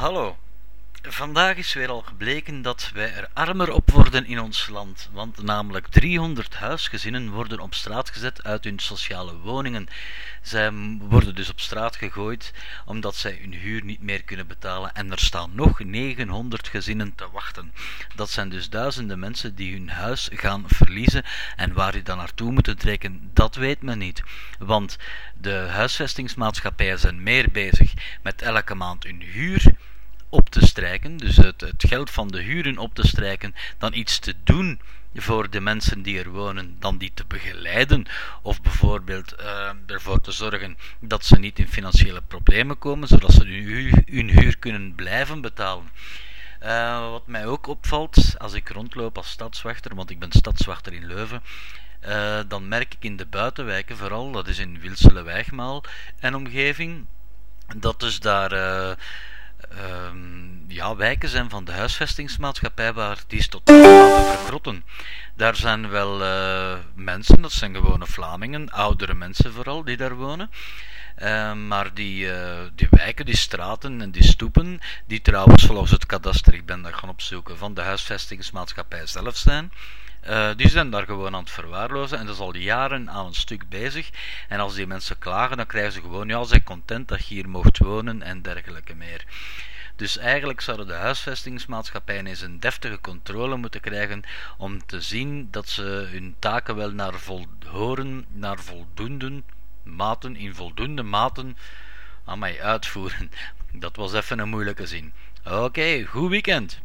Hallo. Vandaag is weer al gebleken dat wij er armer op worden in ons land, want namelijk 300 huisgezinnen worden op straat gezet uit hun sociale woningen. Zij worden dus op straat gegooid omdat zij hun huur niet meer kunnen betalen en er staan nog 900 gezinnen te wachten. Dat zijn dus duizenden mensen die hun huis gaan verliezen en waar die dan naartoe moeten trekken, dat weet men niet. Want de huisvestingsmaatschappijen zijn meer bezig met elke maand hun huur op te strijken, dus het, het geld van de huren op te strijken, dan iets te doen voor de mensen die er wonen, dan die te begeleiden of bijvoorbeeld uh, ervoor te zorgen dat ze niet in financiële problemen komen, zodat ze hun huur, kunnen blijven betalen. Uh, wat mij ook opvalt als ik rondloop als stadswachter, want ik ben stadswachter in Leuven, uh, dan merk ik in de buitenwijken vooral, dat is in Wilsele Wijgmaal en omgeving, dat dus daar um, ja, wijken zijn van de huisvestingsmaatschappij waar die is tot te verkrotten. Daar zijn wel uh, mensen, dat zijn gewone Vlamingen, oudere mensen vooral, die daar wonen. Uh, maar die, uh, die wijken, die straten en die stoepen, die trouwens volgens het kadaster, ik ben dat gaan opzoeken, van de huisvestingsmaatschappij zelf zijn, die zijn daar gewoon aan het verwaarlozen en dat is al jaren aan een stuk bezig. En als die mensen klagen, dan krijgen ze gewoon, ja, zijn content dat je hier mocht wonen en dergelijke meer. Dus eigenlijk zouden de huisvestingsmaatschappijen eens een deftige controle moeten krijgen om te zien dat ze hun taken wel naar vol horen, naar voldoende maten, in voldoende maten aan mij uitvoeren. Dat was even een moeilijke zin. Oké, goed weekend.